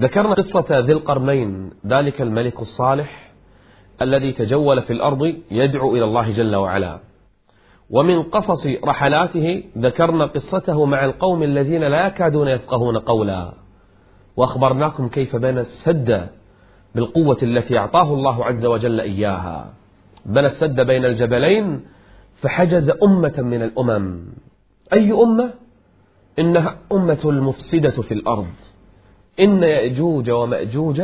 ذكرنا قصة ذي القرنين ذلك الملك الصالح الذي تجول في الأرض يدعو إلى الله جل وعلا. ومن قصص رحلاته ذكرنا قصته مع القوم الذين لا يكادون يفقهون قولا. وأخبرناكم كيف بنى السد بالقوة التي أعطاه الله عز وجل إياها. بنى السد بين الجبلين فحجز أمة من الأمم. أي أمة؟ إنها أمة المفسدة في الأرض. إن يأجوج ومأجوج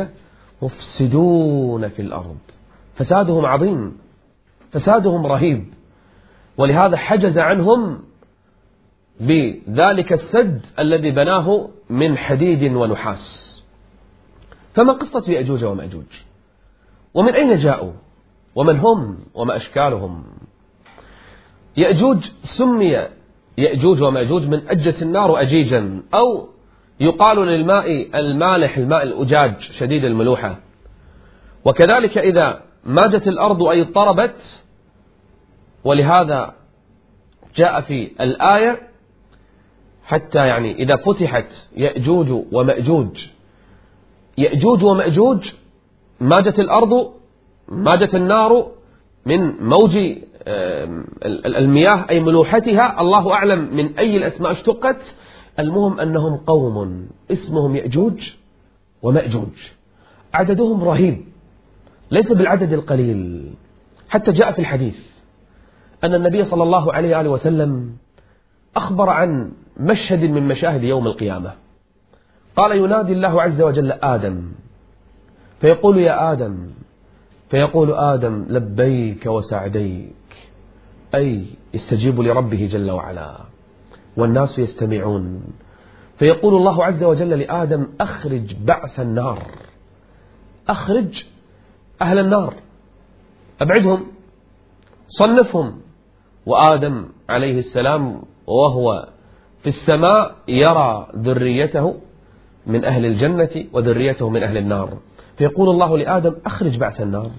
مفسدون في الأرض. فسادهم عظيم فسادهم رهيب. ولهذا حجز عنهم بذلك السد الذي بناه من حديد ونحاس. فما قصة يأجوج ومأجوج؟ ومن أين جاءوا؟ ومن هم؟ وما أشكالهم؟ يأجوج سمي يأجوج ومأجوج من أجة النار أجيجا أو يقال للماء المالح الماء الأجاج شديد الملوحة. وكذلك إذا ماجت الأرض أي اضطربت ولهذا جاء في الآية حتى يعني إذا فتحت يأجوج ومأجوج. يأجوج ومأجوج ماجت الأرض ماجت النار من موج المياه أي ملوحتها. الله أعلم من أي الأسماء اشتقت. المهم أنهم قوم اسمهم يأجوج ومأجوج. عددهم رهيب ليس بالعدد القليل حتى جاء في الحديث أن النبي صلى الله عليه وآله وسلم أخبر عن مشهد من مشاهد يوم القيامة. قال ينادي الله عز وجل آدم فيقول يا آدم فيقول آدم لبيك وسعديك أي يستجيب لربه جل وعلا. والناس يستمعون. فيقول الله عز وجل لآدم أخرج بعث النار. أخرج أهل النار. أبعدهم صنفهم. وآدم عليه السلام وهو في السماء يرى ذريته من أهل الجنة وذريته من أهل النار. فيقول الله لآدم أخرج بعث النار.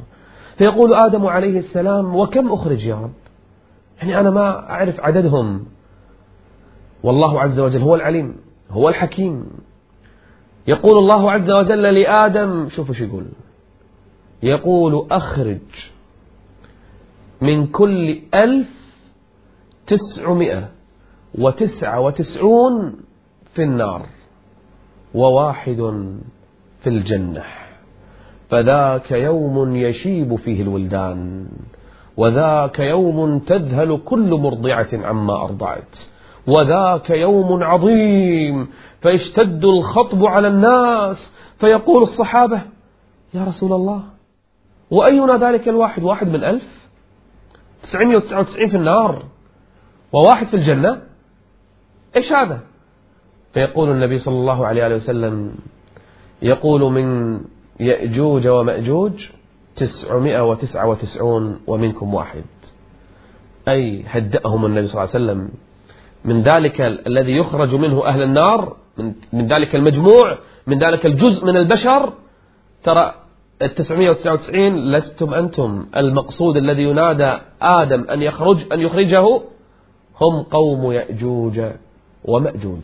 فيقول آدم عليه السلام وكم أخرج يا رب؟ يعني أنا ما أعرف عددهم. والله عز وجل هو العليم هو الحكيم. يقول الله عز وجل لآدم شوفوا شو يقول. يقول أخرج من كل ألف تسعمائة وتسعة وتسعون في النار وواحد في الجنة. فذاك يوم يشيب فيه الولدان وذاك يوم تذهل كل مرضعة عما أرضعت. وذاك يوم عظيم فيشتد الخطب على الناس فيقول الصحابة يا رسول الله وأينا ذلك الواحد؟ واحد من ألف تسعمائة وتسعة وتسعين في النار وواحد في الجنة؟ إيش هذا؟ فيقول النبي صلى الله عليه وسلم يقول من يأجوج ومأجوج تسعمائة وتسعة وتسعون ومنكم واحد. أي هدأهم النبي صلى الله عليه وسلم من ذلك الذي يخرج منه أهل النار من, من ذلك المجموع من ذلك الجزء من البشر. ترى التسعمائة وتسعة وتسعين لستم أنتم المقصود الذي ينادى آدم أن يخرج أن يخرجه؟ هم قوم يأجوج ومأجوج.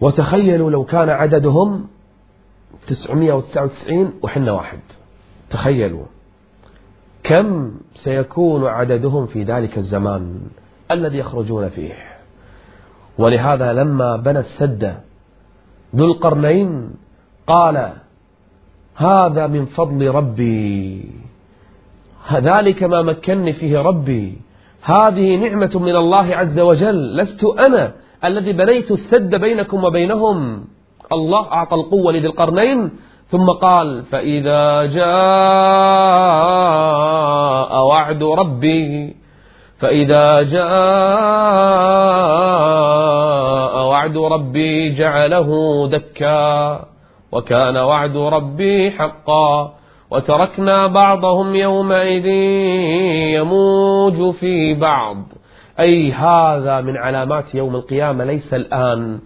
وتخيلوا لو كان عددهم 999 وحنا واحد. تخيلوا. كم سيكون عددهم في ذلك الزمان؟ الذي يخرجون فيه. ولهذا لما بنى السد ذو القرنين قال هذا من فضل ربي. ذلك ما مكنني فيه ربي. هذه نعمة من الله عز وجل. لست أنا الذي بنيت السد بينكم وبينهم. الله أعطى القوة لذي القرنين ثم قال فإذا جاء وعد ربي فإذا جاء وعد ربي جعله دكا وكان وعد ربي حقا وتركنا بعضهم يومئذ يموج في بعض. أي هذا من علامات يوم القيامة ليس الآن.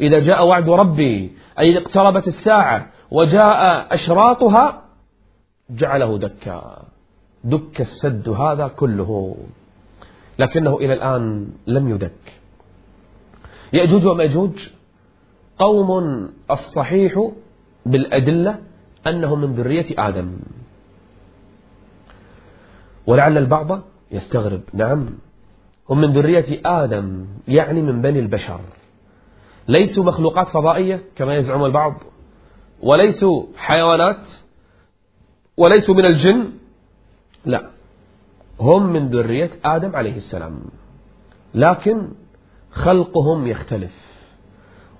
إذا جاء وعد ربي أي اقتربت الساعة وجاء أشراطها جعله دكا. دك السد هذا كله. لكنه إلى الآن لم يدك. يأجوج ومأجوج قوم الصحيح بالأدلة أنهم من ذرية آدم. ولعل البعض يستغرب نعم هم من ذرية آدم يعني من بني البشر. ليسوا مخلوقات فضائية كما يزعم البعض وليسوا حيوانات وليسوا من الجن لا. هم من ذرية آدم عليه السلام. لكن خلقهم يختلف.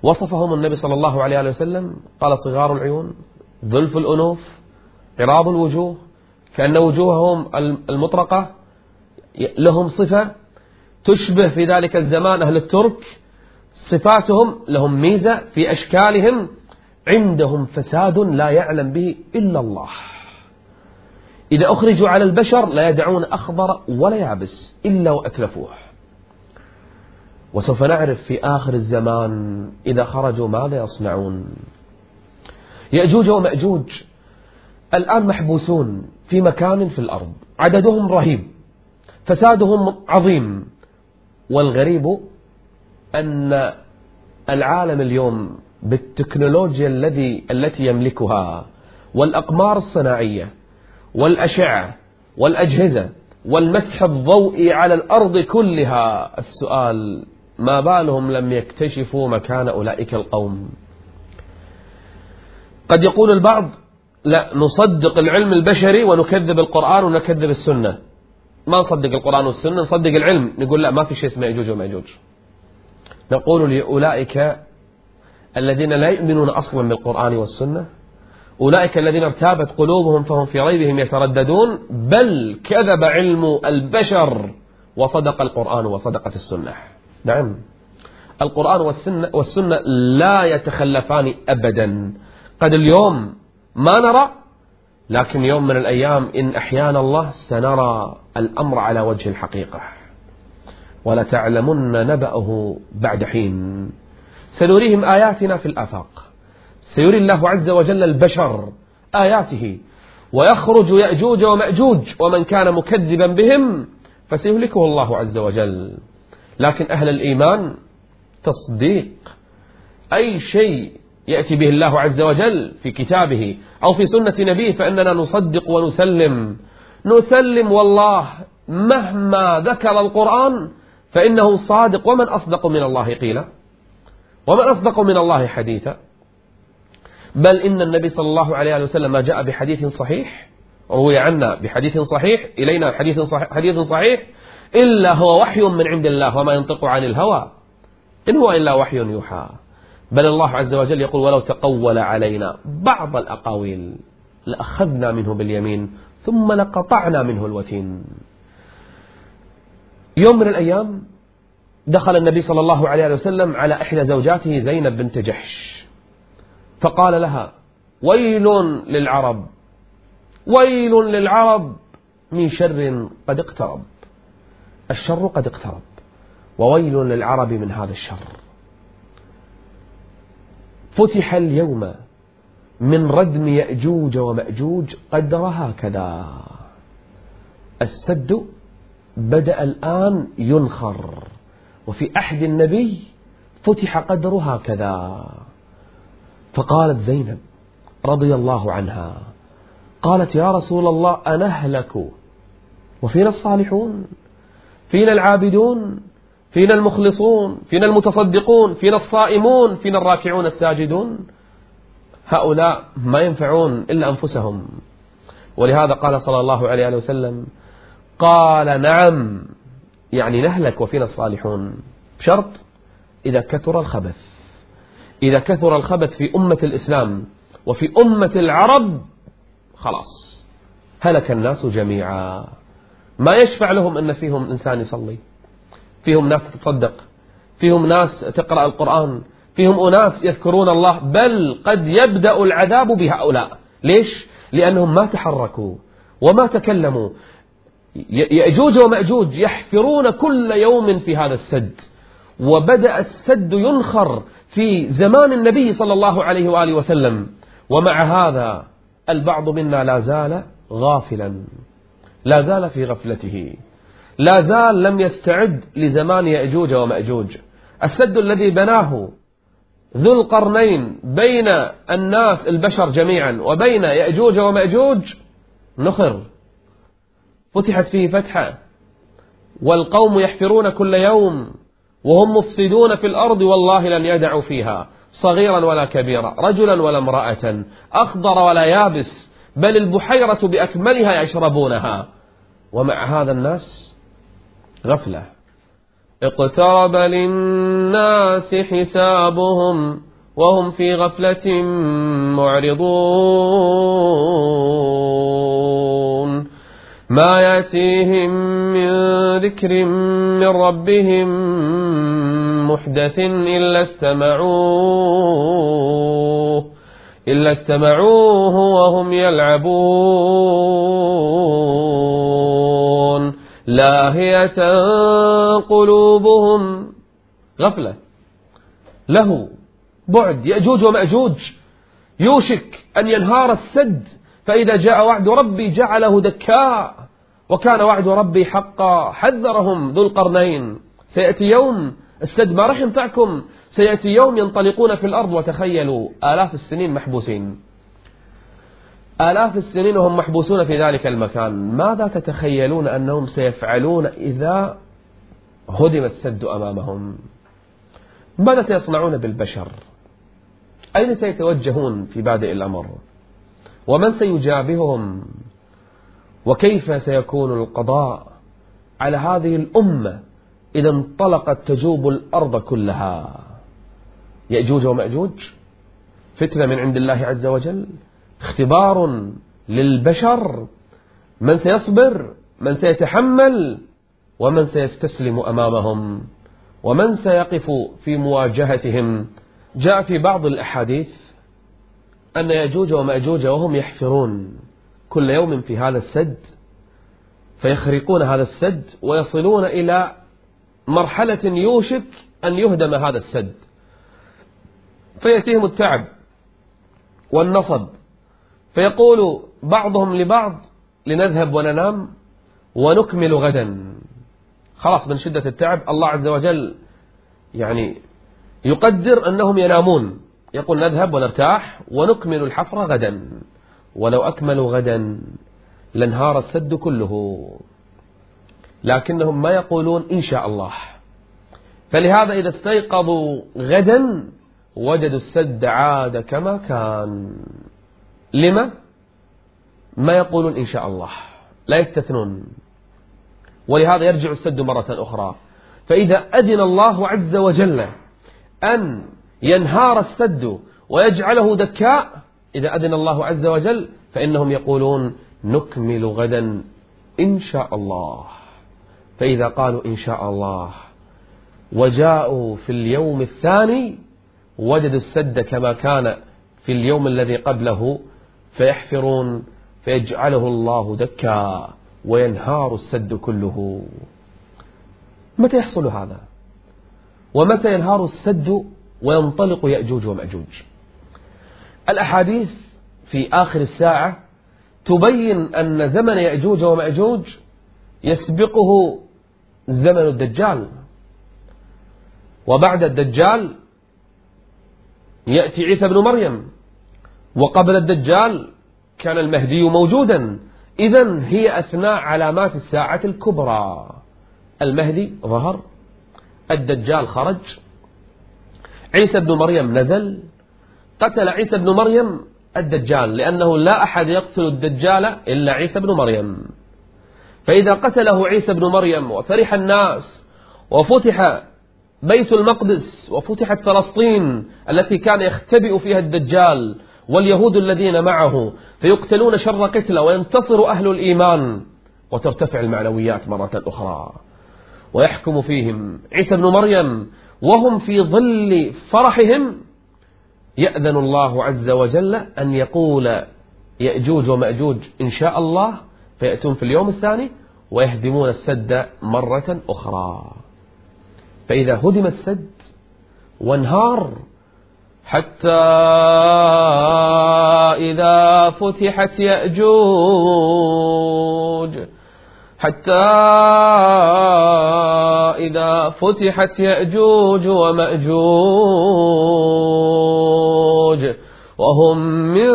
وصفهم النبي صلى الله عليه وسلم قال صغار العيون ظلف الأنوف عراض الوجوه كأن وجوههم المطرقة لهم صفة تشبه في ذلك الزمان أهل الترك. صفاتهم لهم ميزة في أشكالهم عندهم فساد لا يعلم به إلا الله. إذا أخرجوا على البشر لا يدعون أخضر ولا يابس إلا وأتلفوه. وسوف نعرف في آخر الزمان إذا خرجوا ماذا يصنعون. يأجوج ومأجوج الآن محبوسون في مكان في الأرض. عددهم رهيب. فسادهم عظيم. والغريب أن العالم اليوم بالتكنولوجيا الذي التي يملكها والأقمار الصناعية والأشعة والأجهزة والمسح الضوئي على الأرض كلها. السؤال ما بالهم لم يكتشفوا مكان أولئك القوم؟ قد يقول البعض لا نصدق العلم البشري ونكذب القرآن ونكذب السنة. ما نصدق القرآن والسنة؟ نصدق العلم. نقول لا ما في شيء اسمه يأجوج ومأجوج نقول لأولئك الذين لا يؤمنون أصلا بالقرآن والسنة أولئك الذين ارتابت قلوبهم فهم في ريبهم يترددون بل كذب علم البشر وصدق القرآن وصدقت السنة. نعم. القرآن والسنة, والسنة لا يتخلفان أبدا. قد اليوم ما نرى لكن يوم من الأيام إن أحيانا الله سنرى الأمر على وجه الحقيقة. ولتعلمن نبأه بعد حين. سنريهم آياتنا في الآفاق. سيري الله عز وجل البشر آياته. ويخرج يأجوج ومأجوج ومن كان مكذبا بهم فسيهلكه الله عز وجل. لكن أهل الإيمان تصديق أي شيء يأتي به الله عز وجل في كتابه أو في سنة نبيه فإننا نصدق ونسلم. نسلم والله مهما ذكر القرآن فإنه صادق. ومن أصدق من الله قيلا ومن أصدق من الله حديثا. بل إن النبي صلى الله عليه وسلم جاء بحديث صحيح روي عنا بحديث صحيح إلينا حديث صحيح, حديث صحيح إلا هو وحي من عند الله وما ينطق عن الهوى. إن هو إلا وحي يوحى. بل الله عز وجل يقول ولو تقول علينا بعض الأقاويل لأخذنا منه باليمين ثم لقطعنا منه الوتين. يوم من الأيام دخل النبي صلى الله عليه وسلم على إحدى زوجاته زينب بنت جحش. فقال لها ويل للعرب ويل للعرب من شر قد اقترب. الشر قد اقترب وويل للعرب من هذا الشر. فتح اليوم من ردم يأجوج ومأجوج قدر هكذا. السد بدأ الآن ينخر وفي أحد النبي فتح قدر هكذا. فقالت زينب رضي الله عنها قالت يا رسول الله أنهلك وفينا الصالحون فينا العابدون فينا المخلصون فينا المتصدقون فينا الصائمون فينا الراكعون الساجدون. هؤلاء ما ينفعون إلا أنفسهم. ولهذا قال صلى الله عليه وسلم قال نعم يعني نهلك وفينا الصالحون. بشرط إذا كثر الخبث. إذا كثر الخبث في أمة الإسلام وفي أمة العرب خلاص هلك الناس جميعا. ما يشفع لهم أن فيهم إنسان يصلي. فيهم ناس تتصدق. فيهم ناس تقرأ القرآن. فيهم أناس يذكرون الله. بل قد يبدأ العذاب بهؤلاء. ليش؟ لأنهم ما تحركوا وما تكلموا. يأجوج ومأجوج يحفرون كل يوم في هذا السد. وبدأ السد ينخر في زمان النبي صلى الله عليه وآله وسلم. ومع هذا البعض منا لا زال غافلا. لا زال في غفلته. لا زال لم يستعد لزمان يأجوج ومأجوج. السد الذي بناه ذو القرنين بين الناس البشر جميعا وبين يأجوج ومأجوج نخر. فتحت فيه فتحة. والقوم يحفرون كل يوم وهم مفسدون في الأرض والله لن يدعوا فيها صغيرا ولا كبيرا رجلا ولا امرأة أخضر ولا يابس بل البحيرة بأكملها يشربونها. ومع هذا الناس غفلة. اقترب للناس حسابهم وهم في غفلة معرضون. ما يأتيهم من ذكر من ربهم محدث إلا استمعوه إلا استمعوه وهم يلعبون. لاهية قلوبهم. غفلة. له. بعد. يأجوج ومأجوج. يوشك أن ينهار السد. فإذا جاء وعد ربي جعله دكاء وكان وعد ربي حقا. حذرهم ذو القرنين. سيأتي يوم راح ينفعكم سيأتي يوم ينطلقون في الأرض. وتخيلوا آلاف السنين محبوسين. آلاف السنين وهم محبوسون في ذلك المكان. ماذا تتخيلون أنهم سيفعلون إذا هدم السد أمامهم؟ ماذا سيصنعون بالبشر؟ أين سيتوجهون في بادئ الأمر؟ ومن سيجابههم وكيف سيكون القضاء على هذه الأمة إذا انطلقت تجوب الأرض كلها؟ يأجوج ومأجوج؟ فتنة من عند الله عز وجل؟ اختبار للبشر؟ من سيصبر؟ من سيتحمل؟ ومن سيستسلم أمامهم؟ ومن سيقف في مواجهتهم؟ جاء في بعض الأحاديث أن يأجوج ومأجوج وهم يحفرون كل يوم في هذا السد فيخرقون هذا السد ويصلون إلى مرحلة يوشك أن يهدم هذا السد. فيأتيهم التعب والنصب فيقول بعضهم لبعض لنذهب وننام ونكمل غدا. خلاص من شدة التعب الله عز وجل يعني يقدر أنهم ينامون. يقول نذهب ونرتاح ونكمل الحفر غدا. ولو أكملوا غدا لانهار السد كله. لكنهم ما يقولون إن شاء الله. فلهذا إذا استيقظوا غدا وجدوا السد عاد كما كان. لما؟ ما يقولون إن شاء الله. لا يستثنون. ولهذا يرجع السد مرة أخرى. فإذا أذن الله عز وجل أن ينهار السد ويجعله دكاء. إذا أذن الله عز وجل فإنهم يقولون نكمل غدا إن شاء الله. فإذا قالوا إن شاء الله وجاءوا في اليوم الثاني وجدوا السد كما كان في اليوم الذي قبله فيحفرون فيجعله الله دكا وينهار السد كله. متى يحصل هذا؟ ومتى ينهار السد وينطلق يأجوج ومأجوج. الأحاديث في آخر الساعة تبين أن زمن يأجوج ومأجوج يسبقه زمن الدجال. وبعد الدجال يأتي عيسى بن مريم وقبل الدجال كان المهدي موجودا. إذا هي أثناء علامات الساعة الكبرى. المهدي ظهر الدجال خرج عيسى بن مريم نزل قتل عيسى بن مريم الدجال لأنه لا أحد يقتل الدجال إلا عيسى بن مريم. فإذا قتله عيسى بن مريم وفرح الناس وفتح بيت المقدس وفتحت فلسطين التي كان يختبئ فيها الدجال واليهود الذين معه فيقتلون شر قتلى وينتصر أهل الإيمان وترتفع المعنويات مرة أخرى. ويحكم فيهم عيسى بن مريم وهم في ظل فرحهم يأذن الله عز وجل أن يقول يأجوج ومأجوج إن شاء الله فيأتون في اليوم الثاني ويهدمون السد مرة أخرى. فإذا هدم السد وانهار حتى إذا فتحت يأجوج حتى إذا فتحت يأجوج ومأجوج وهم من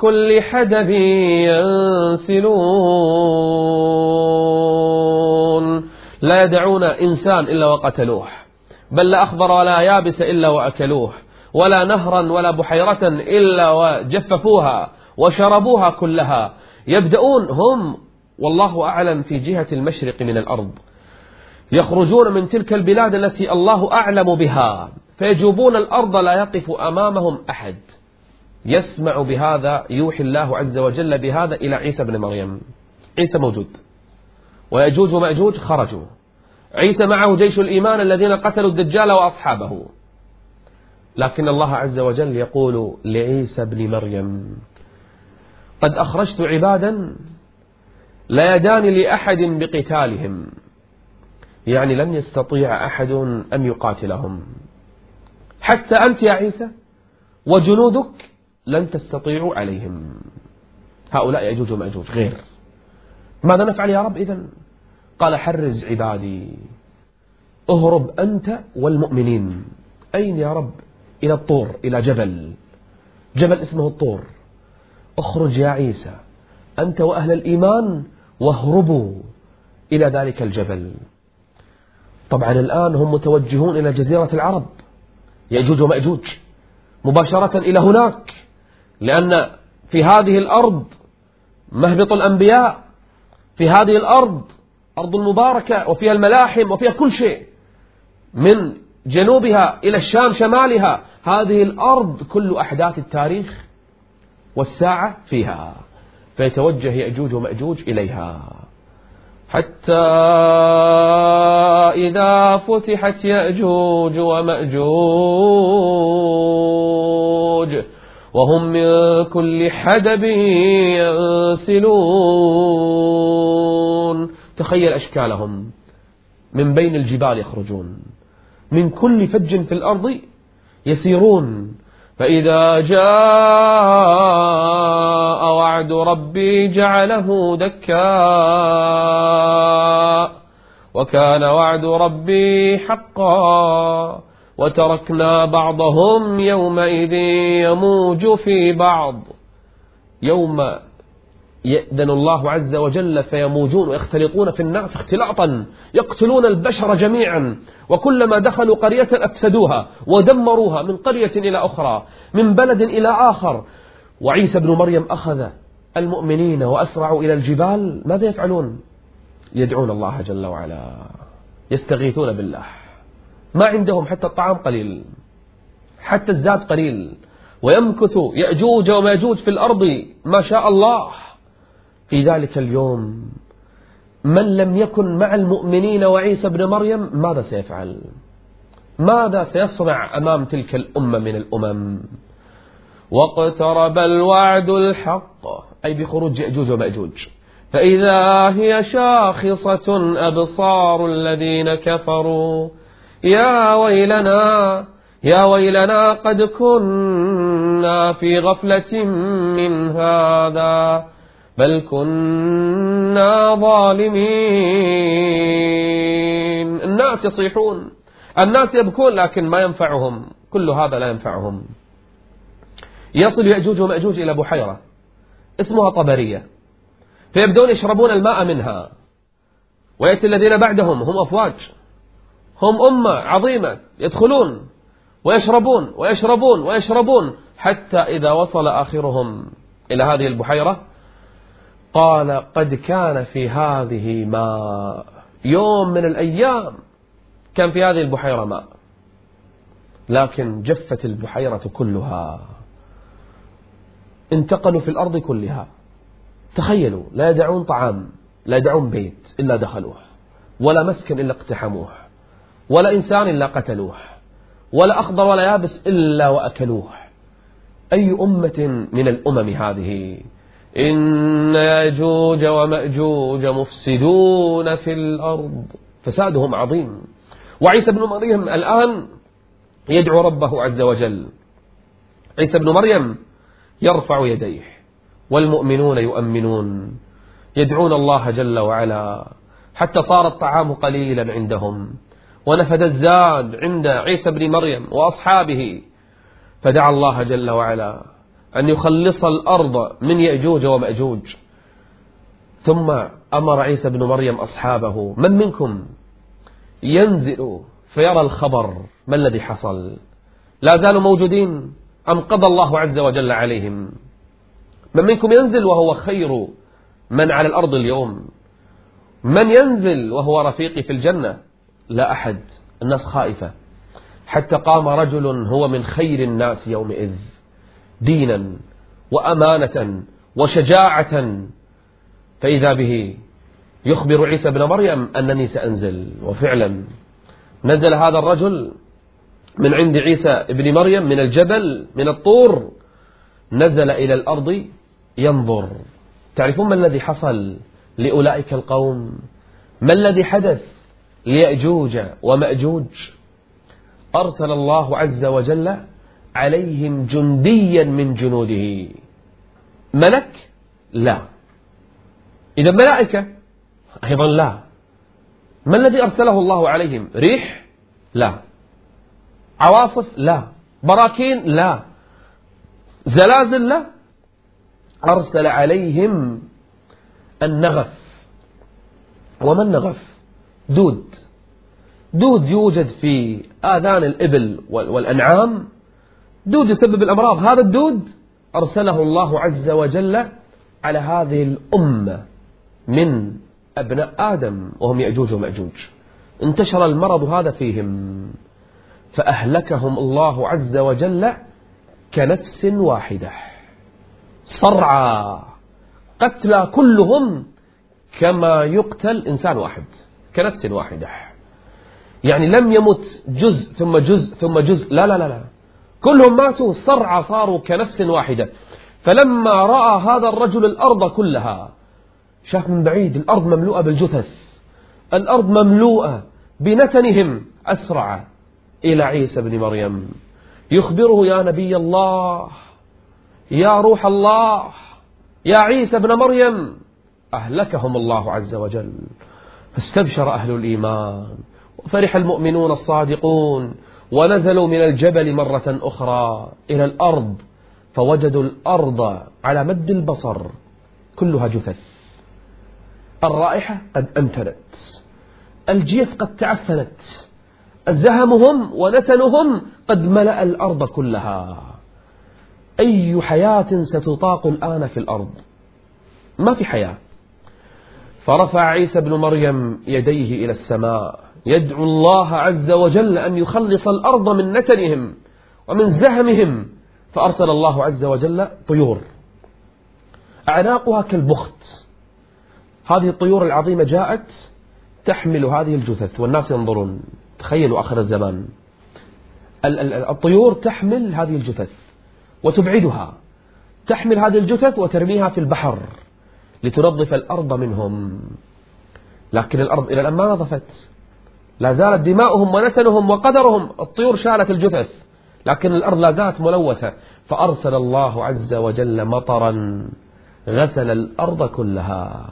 كل حدب ينسلون. لا يدعون إنسان إلا وقتلوه بل لا أخضر ولا يابس إلا وأكلوه ولا نهرا ولا بحيرة إلا وجففوها وشربوها كلها. يبدأون هم والله أعلم في جهة المشرق من الأرض. يخرجون من تلك البلاد التي الله أعلم بها فيجوبون الأرض لا يقف أمامهم أحد. يسمع بهذا يوحي الله عز وجل بهذا إلى عيسى بن مريم. عيسى موجود. ويجوج ومأجوج خرجوا. عيسى معه جيش الإيمان الذين قتلوا الدجال وأصحابه. لكن الله عز وجل يقول لعيسى بن مريم قد أخرجت عبادا لا يدان لأحد بقتالهم. يعني لن يستطيع أحد أن يقاتلهم. حتى أنت يا عيسى وجنودك لن تستطيعوا عليهم. هؤلاء يأجوج ومأجوج غير. ماذا نفعل يا رب إذن قال حرز عبادي. اهرب أنت والمؤمنين. أين يا رب؟ إلى الطور إلى جبل. جبل اسمه الطور. اخرج يا عيسى. أنت وأهل الإيمان واهربوا إلى ذلك الجبل. طبعا الآن هم متوجهون إلى جزيرة العرب. يأجوج ومأجوج مباشرة إلى هناك. لأن في هذه الأرض مهبط الأنبياء. في هذه الأرض أرض المباركة وفيها الملاحم وفيها كل شيء. من جنوبها إلى الشام شمالها. هذه الأرض كل أحداث التاريخ والساعة فيها. فيتوجه يأجوج ومأجوج إليها. حتى إذا فتحت يأجوج ومأجوج وهم من كل حدب ينسلون. تخيل أشكالهم. من بين الجبال يخرجون. من كل فج في الأرض يسيرون. فإذا جاء وعد ربي جعله دكا وكان وعد ربي حقا وتركنا بعضهم يومئذ يموج في بعض يوم يأذن الله عز وجل فيموجون ويختلطون في الناس اختلاطا يقتلون البشر جميعا. وكلما دخلوا قرية أفسدوها ودمروها من قرية إلى أخرى من بلد إلى آخر. وعيسى بن مريم أخذ المؤمنين وأسرعوا إلى الجبال. ماذا يفعلون؟ يدعون الله جل وعلا. يستغيثون بالله. ما عندهم حتى الطعام قليل حتى الزاد قليل. ويمكث يأجوج وماجوج في الأرض. ما شاء الله. في ذلك اليوم. من لم يكن مع المؤمنين وعيسى بن مريم ماذا سيفعل؟ ماذا سيصنع أمام تلك الأمة من الأمم؟ واقترب الوعد الحق. أي بخروج يأجوج ومأجوج. فإذا هي شاخصة أبصار الذين كفروا. يا ويلنا يا ويلنا قد كنا في غفلة من هذا. بل كنا ظالمين. الناس يصيحون. الناس يبكون لكن ما ينفعهم. كل هذا لا ينفعهم. يصل يأجوج ومأجوج إلى بحيرة اسمها طبرية. فيبدون يشربون الماء منها. ويأتي الذين بعدهم. هم أفواج. هم أمة عظيمة. يدخلون. ويشربون. ويشربون. ويشربون. حتى إذا وصل آخرهم إلى هذه البحيرة قال قد كان في هذه ماء. يوم من الأيام كان في هذه البحيرة ماء. لكن جفت البحيرة كلها. انتقلوا في الأرض كلها. تخيلوا لا يدعون طعام لا يدعون بيت إلا دخلوه. ولا مسكن إلا اقتحموه. ولا إنسان إلا قتلوه. ولا أخضر ولا يابس إلا وأكلوه. أي أمة من الأمم هذه؟ إن يأجوج ومأجوج مفسدون في الأرض. فسادهم عظيم. وعيسى بن مريم الآن يدعو ربه عز وجل. عيسى بن مريم يرفع يديه. والمؤمنون يؤمنون. يدعون الله جل وعلا. حتى صار الطعام قليلا عندهم. ونفد الزاد عند عيسى بن مريم وأصحابه. فدعا الله جل وعلا. أن يخلص الأرض من يأجوج ومأجوج. ثم أمر عيسى بن مريم أصحابه من منكم ينزل فيرى الخبر ما الذي حصل؟ لا زالوا موجودين أم قضى الله عز وجل عليهم؟ من منكم ينزل وهو خير من على الأرض اليوم؟ من ينزل وهو رفيقي في الجنة؟ لا أحد الناس خائفة. حتى قام رجل هو من خير الناس يومئذ. دينا وأمانة وشجاعة فإذا به يخبر عيسى بن مريم أنني سأنزل. وفعلا نزل هذا الرجل من عند عيسى بن مريم من الجبل من الطور نزل إلى الأرض ينظر. تعرفون ما الذي حصل لأولئك القوم؟ ما الذي حدث ليأجوج ومأجوج؟ أرسل الله عز وجل عليهم جنديا من جنوده. ملك؟ لا. إذا ملائكة؟ أيضا لا. ما الذي أرسله الله عليهم؟ ريح؟ لا. عواصف؟ لا. براكين؟ لا. زلازل؟ لا. أرسل عليهم النغف. وما النغف؟ دود. دود يوجد في آذان الإبل والأنعام. دود يسبب الأمراض. هذا الدود أرسله الله عز وجل على هذه الأمة من أبناء آدم وهم يأجوج ومأجوج انتشر المرض هذا فيهم فأهلكهم الله عز وجل كنفس واحدة. صرعى. قتلى كلهم كما يقتل إنسان واحد كنفس واحدة. يعني لم يمت جزء ثم جزء ثم جزء. لا لا لا لا. كلهم ماتوا صرعى صاروا كنفس واحدة. فلما رأى هذا الرجل الأرض كلها شاف من بعيد الأرض مملوءة بالجثث. الأرض مملوءة بنتنهم أسرع إلى عيسى بن مريم. يخبره يا نبي الله يا روح الله يا عيسى بن مريم أهلكهم الله عز وجل. فاستبشر أهل الإيمان وفرح المؤمنون الصادقون. ونزلوا من الجبل مرة أخرى إلى الأرض فوجدوا الأرض على مد البصر كلها جثث. الرائحة قد أنتنت الجيف قد تعفنت زهمهم ونتنهم قد ملأ الأرض كلها. أي حياة ستطاق الآن في الأرض؟ ما في حياة. فرفع عيسى بن مريم يديه إلى السماء يدعو الله عز وجل أن يخلص الأرض من نتنهم ومن زهمهم فأرسل الله عز وجل طيور. أعناقها كالبخت. هذه الطيور العظيمة جاءت تحمل هذه الجثث والناس ينظرون. تخيلوا آخر الزمان. الطيور تحمل هذه الجثث وتبعدها. تحمل هذه الجثث وترميها في البحر لتنظف الأرض منهم. لكن الأرض إلى الآن ما نظفت. لا زالت دماؤهم ونتنهم وقدرهم. الطيور شالت الجثث لكن الأرض لا زالت ملوثة. فأرسل الله عز وجل مطرا غسل الأرض كلها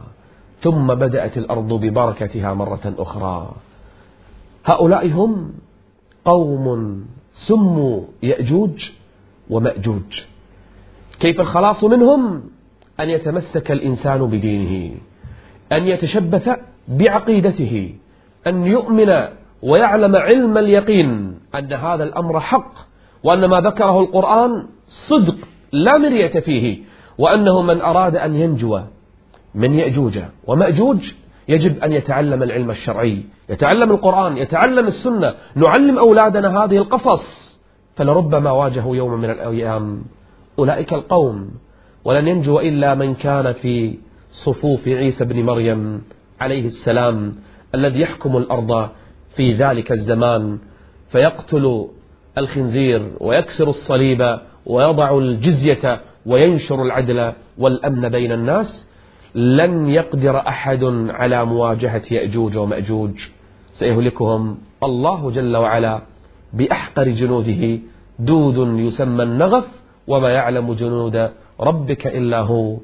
ثم بدأت الأرض ببركتها مرة أخرى. هؤلاء هم قوم سموا يأجوج ومأجوج. كيف الخلاص منهم؟ أن يتمسك الإنسان بدينه أن يتشبث بعقيدته. أن يؤمن ويعلم علم اليقين أن هذا الأمر حق وأن ما ذكره القرآن صدق لا مرية فيه وأنه من أراد أن ينجو من يأجوج. ومأجوج يجب أن يتعلم العلم الشرعي يتعلم القرآن يتعلم السنة نعلم أولادنا هذه القصص. فلربما واجهوا يوم من الأيام أولئك القوم ولن ينجو إلا من كان في صفوف عيسى بن مريم عليه السلام. الذي يحكم الأرض في ذلك الزمان فيقتل الخنزير ويكسر الصليب ويضع الجزية وينشر العدل والأمن بين الناس. لن يقدر أحد على مواجهة يأجوج ومأجوج. سيهلكهم الله جل وعلا بأحقر جنوده. دود يسمى النغف وما يعلم جنود ربك إلا هو.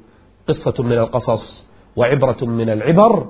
قصة من القصص وعبرة من العبر.